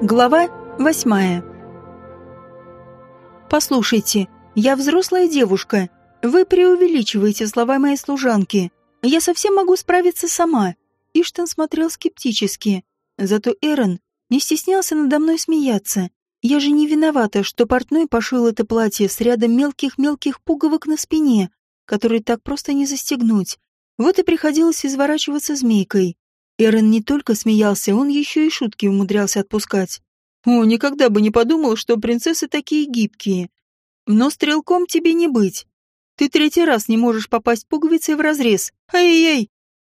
Глава восьмая. «Послушайте, я взрослая девушка. Вы преувеличиваете слова моей служанки. Я совсем могу справиться сама». Иштон смотрел скептически. Зато Эрон не стеснялся надо мной смеяться. Я же не виновата, что портной пошил это платье с рядом мелких-мелких пуговок на спине, которые так просто не застегнуть. Вот и приходилось изворачиваться змейкой. Эрен не только смеялся, он еще и шутки умудрялся отпускать. «О, никогда бы не подумал, что принцессы такие гибкие. Но стрелком тебе не быть. Ты третий раз не можешь попасть пуговицей в разрез. Ай-яй!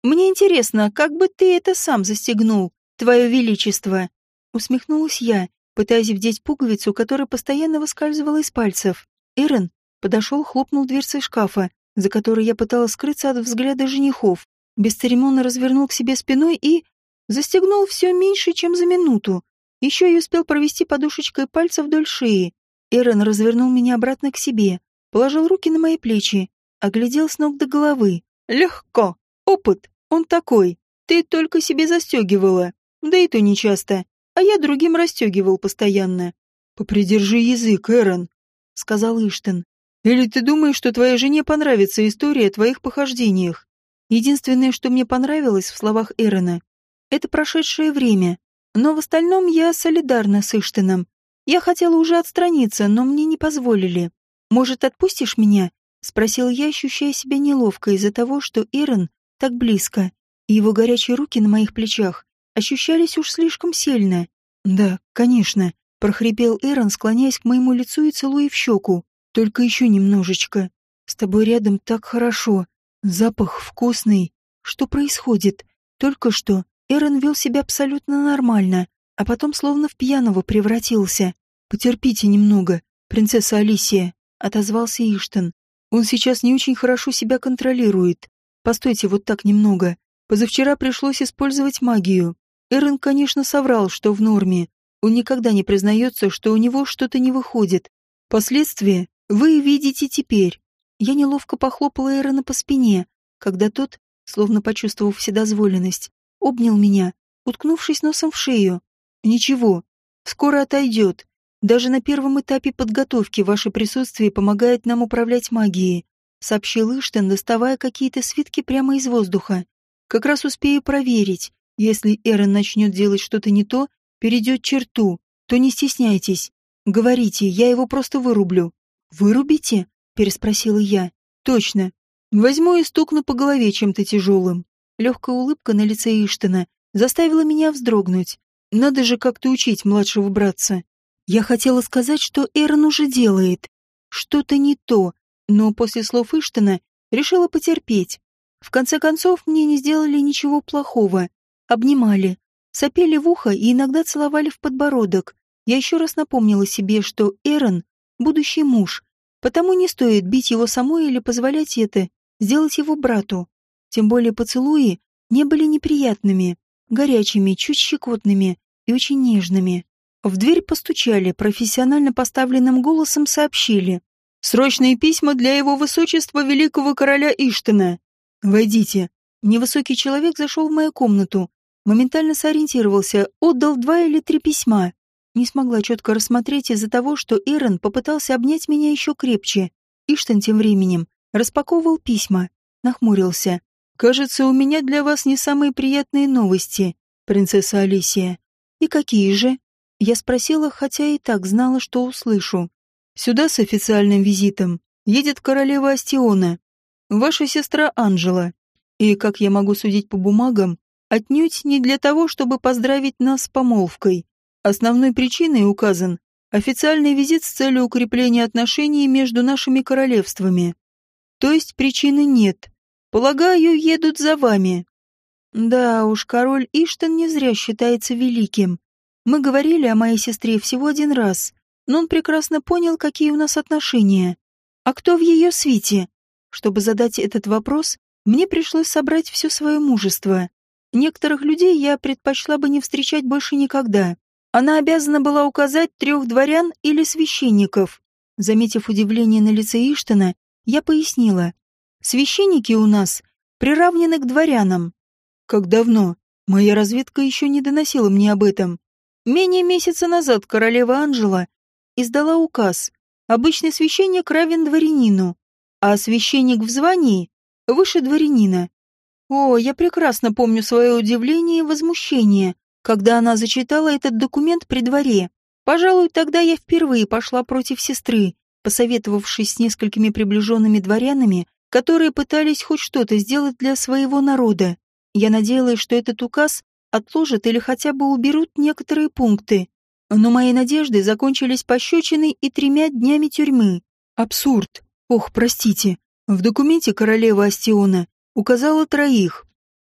Мне интересно, как бы ты это сам застегнул, твое величество?» Усмехнулась я, пытаясь вдеть пуговицу, которая постоянно выскальзывала из пальцев. Эрен подошел, хлопнул дверцей шкафа, за которой я пыталась скрыться от взгляда женихов бесцеремонно развернул к себе спиной и застегнул все меньше, чем за минуту. Еще и успел провести подушечкой пальца вдоль шеи. Эрен развернул меня обратно к себе, положил руки на мои плечи, оглядел с ног до головы. «Легко. Опыт. Он такой. Ты только себе застегивала. Да и то нечасто. А я другим расстегивал постоянно». «Попридержи язык, Эрен», — сказал Иштен. «Или ты думаешь, что твоей жене понравится история о твоих похождениях? Единственное, что мне понравилось в словах Эрона, это прошедшее время. Но в остальном я солидарна с Иштином. Я хотела уже отстраниться, но мне не позволили. «Может, отпустишь меня?» — спросил я, ощущая себя неловко из-за того, что Эрон так близко, и его горячие руки на моих плечах ощущались уж слишком сильно. «Да, конечно», — прохрипел Эрон, склоняясь к моему лицу и целуя в щеку. «Только еще немножечко. С тобой рядом так хорошо. Запах вкусный. Что происходит? Только что Эрен вел себя абсолютно нормально, а потом словно в пьяного превратился. «Потерпите немного, принцесса Алисия», — отозвался Иштон. «Он сейчас не очень хорошо себя контролирует. Постойте вот так немного. Позавчера пришлось использовать магию. Эрен, конечно, соврал, что в норме. Он никогда не признается, что у него что-то не выходит. Последствия вы видите теперь. Я неловко похлопала Эрона по спине, когда тот, словно почувствовав вседозволенность, обнял меня, уткнувшись носом в шею. «Ничего, скоро отойдет. Даже на первом этапе подготовки ваше присутствие помогает нам управлять магией», сообщил Иштен, доставая какие-то свитки прямо из воздуха. «Как раз успею проверить. Если Эрон начнет делать что-то не то, перейдет черту, то не стесняйтесь. Говорите, я его просто вырублю». «Вырубите?» Переспросила я. Точно. Возьму и стукну по голове чем-то тяжелым. Легкая улыбка на лице Иштена заставила меня вздрогнуть. Надо же как-то учить младшего братца. Я хотела сказать, что Эрон уже делает. Что-то не то, но после слов Иштена решила потерпеть. В конце концов, мне не сделали ничего плохого. Обнимали, сопели в ухо и иногда целовали в подбородок. Я еще раз напомнила себе, что Эрон — будущий муж, Потому не стоит бить его самой или позволять это сделать его брату. Тем более поцелуи не были неприятными, горячими, чуть щекотными и очень нежными. В дверь постучали, профессионально поставленным голосом сообщили. «Срочные письма для его высочества великого короля Иштена. Войдите». Невысокий человек зашел в мою комнату, моментально сориентировался, отдал два или три письма. Не смогла четко рассмотреть из-за того, что Эрен попытался обнять меня еще крепче. Иштен тем временем распаковывал письма, нахмурился. «Кажется, у меня для вас не самые приятные новости, принцесса Алисия». «И какие же?» Я спросила, хотя и так знала, что услышу. «Сюда с официальным визитом едет королева Астиона, ваша сестра Анжела. И, как я могу судить по бумагам, отнюдь не для того, чтобы поздравить нас с помолвкой. Основной причиной указан официальный визит с целью укрепления отношений между нашими королевствами. То есть причины нет. Полагаю, едут за вами. Да уж, король Иштен не зря считается великим. Мы говорили о моей сестре всего один раз, но он прекрасно понял, какие у нас отношения. А кто в ее свите? Чтобы задать этот вопрос, мне пришлось собрать все свое мужество. Некоторых людей я предпочла бы не встречать больше никогда. Она обязана была указать трех дворян или священников. Заметив удивление на лице Иштана, я пояснила. Священники у нас приравнены к дворянам. Как давно? Моя разведка еще не доносила мне об этом. Менее месяца назад королева Анжела издала указ. Обычный священник равен дворянину, а священник в звании выше дворянина. О, я прекрасно помню свое удивление и возмущение, когда она зачитала этот документ при дворе. Пожалуй, тогда я впервые пошла против сестры, посоветовавшись с несколькими приближенными дворянами, которые пытались хоть что-то сделать для своего народа. Я надеялась, что этот указ отложат или хотя бы уберут некоторые пункты. Но мои надежды закончились пощечиной и тремя днями тюрьмы. Абсурд. Ох, простите. В документе королева Астиона указала троих.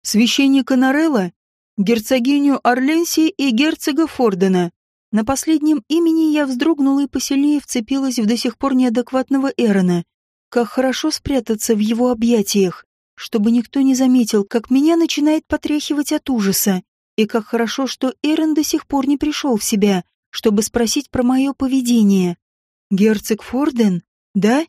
Священника Нарелла, герцогиню Орленси и герцога Фордена. На последнем имени я вздрогнула и посильнее вцепилась в до сих пор неадекватного Эрона. Как хорошо спрятаться в его объятиях чтобы никто не заметил, как меня начинает потряхивать от ужаса, и как хорошо, что Эрен до сих пор не пришел в себя, чтобы спросить про мое поведение. Герцог Форден? Да?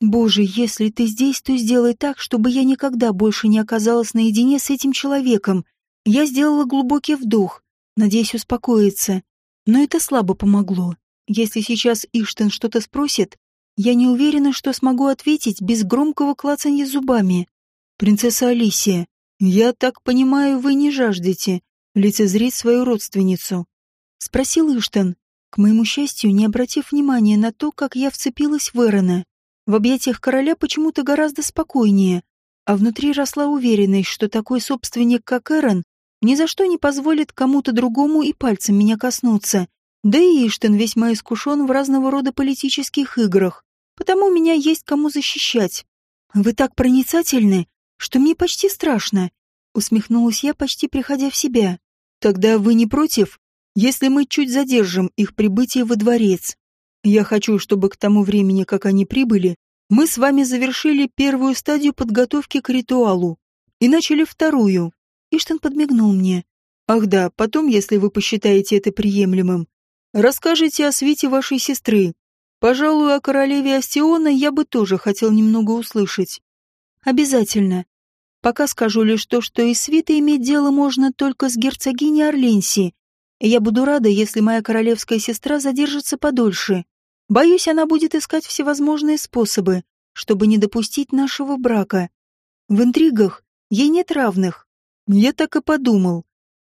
Боже, если ты здесь, то сделай так, чтобы я никогда больше не оказалась наедине с этим человеком. Я сделала глубокий вдох, надеясь успокоиться. Но это слабо помогло. Если сейчас Иштен что-то спросит, я не уверена, что смогу ответить без громкого клацанья зубами. «Принцесса Алисия, я так понимаю, вы не жаждете лицезреть свою родственницу?» — спросил Иштен, к моему счастью, не обратив внимания на то, как я вцепилась в Эрона. В объятиях короля почему-то гораздо спокойнее, а внутри росла уверенность, что такой собственник, как Эрон, ни за что не позволит кому-то другому и пальцем меня коснуться. Да и Иштен весьма искушен в разного рода политических играх, потому меня есть кому защищать. «Вы так проницательны!» что мне почти страшно. Усмехнулась я, почти приходя в себя. Тогда вы не против, если мы чуть задержим их прибытие во дворец? Я хочу, чтобы к тому времени, как они прибыли, мы с вами завершили первую стадию подготовки к ритуалу и начали вторую. Иштан подмигнул мне. Ах да, потом, если вы посчитаете это приемлемым, расскажите о свете вашей сестры. Пожалуй, о королеве Астиона я бы тоже хотел немного услышать. Обязательно. Пока скажу лишь то, что из свита иметь дело можно только с герцогиней Орленси. Я буду рада, если моя королевская сестра задержится подольше. Боюсь, она будет искать всевозможные способы, чтобы не допустить нашего брака. В интригах ей нет равных. Я так и подумал.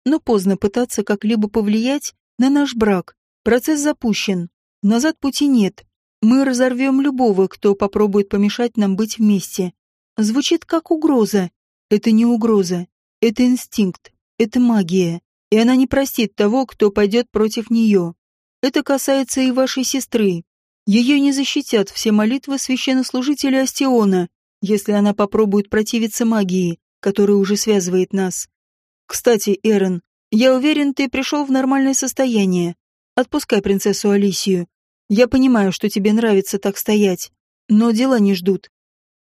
Но поздно пытаться как-либо повлиять на наш брак. Процесс запущен. Назад пути нет. Мы разорвем любого, кто попробует помешать нам быть вместе. Звучит как угроза. Это не угроза. Это инстинкт. Это магия. И она не простит того, кто пойдет против нее. Это касается и вашей сестры. Ее не защитят все молитвы священнослужителя Астиона, если она попробует противиться магии, которая уже связывает нас. Кстати, Эрен, я уверен, ты пришел в нормальное состояние. Отпускай принцессу Алисию. Я понимаю, что тебе нравится так стоять, но дела не ждут.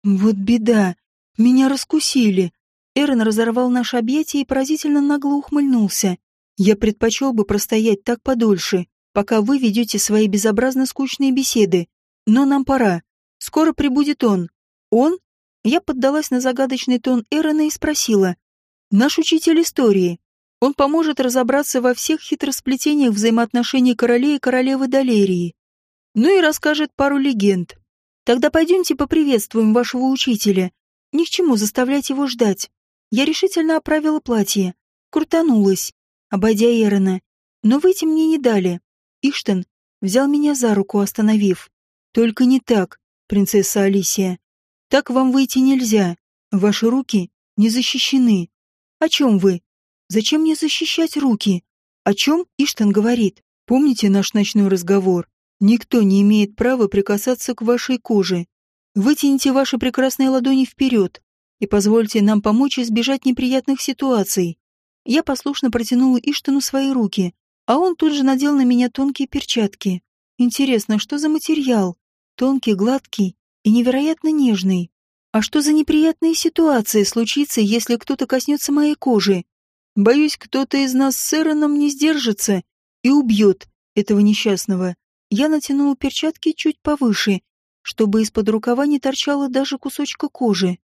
Вот беда. Меня раскусили. Эрен разорвал наше объятие и поразительно нагло ухмыльнулся. Я предпочел бы простоять так подольше, пока вы ведете свои безобразно скучные беседы. Но нам пора. Скоро прибудет он. Он? Я поддалась на загадочный тон Эрона и спросила. Наш учитель истории. Он поможет разобраться во всех хитросплетениях взаимоотношений королей и королевы Далерии. Ну и расскажет пару легенд. Тогда пойдемте поприветствуем вашего учителя. Ни к чему заставлять его ждать. Я решительно оправила платье, крутанулась, обойдя Эрона. Но выйти мне не дали. Иштен взял меня за руку, остановив. Только не так, принцесса Алисия. Так вам выйти нельзя. Ваши руки не защищены. О чем вы? Зачем мне защищать руки? О чем Иштен говорит? Помните наш ночной разговор? Никто не имеет права прикасаться к вашей коже. Вытяните ваши прекрасные ладони вперед и позвольте нам помочь избежать неприятных ситуаций. Я послушно протянула Иштану свои руки, а он тут же надел на меня тонкие перчатки. Интересно, что за материал? Тонкий, гладкий и невероятно нежный. А что за неприятные ситуации случится, если кто-то коснется моей кожи? Боюсь, кто-то из нас с Эроном не сдержится и убьет этого несчастного. Я натянула перчатки чуть повыше, чтобы из-под рукава не торчало даже кусочка кожи.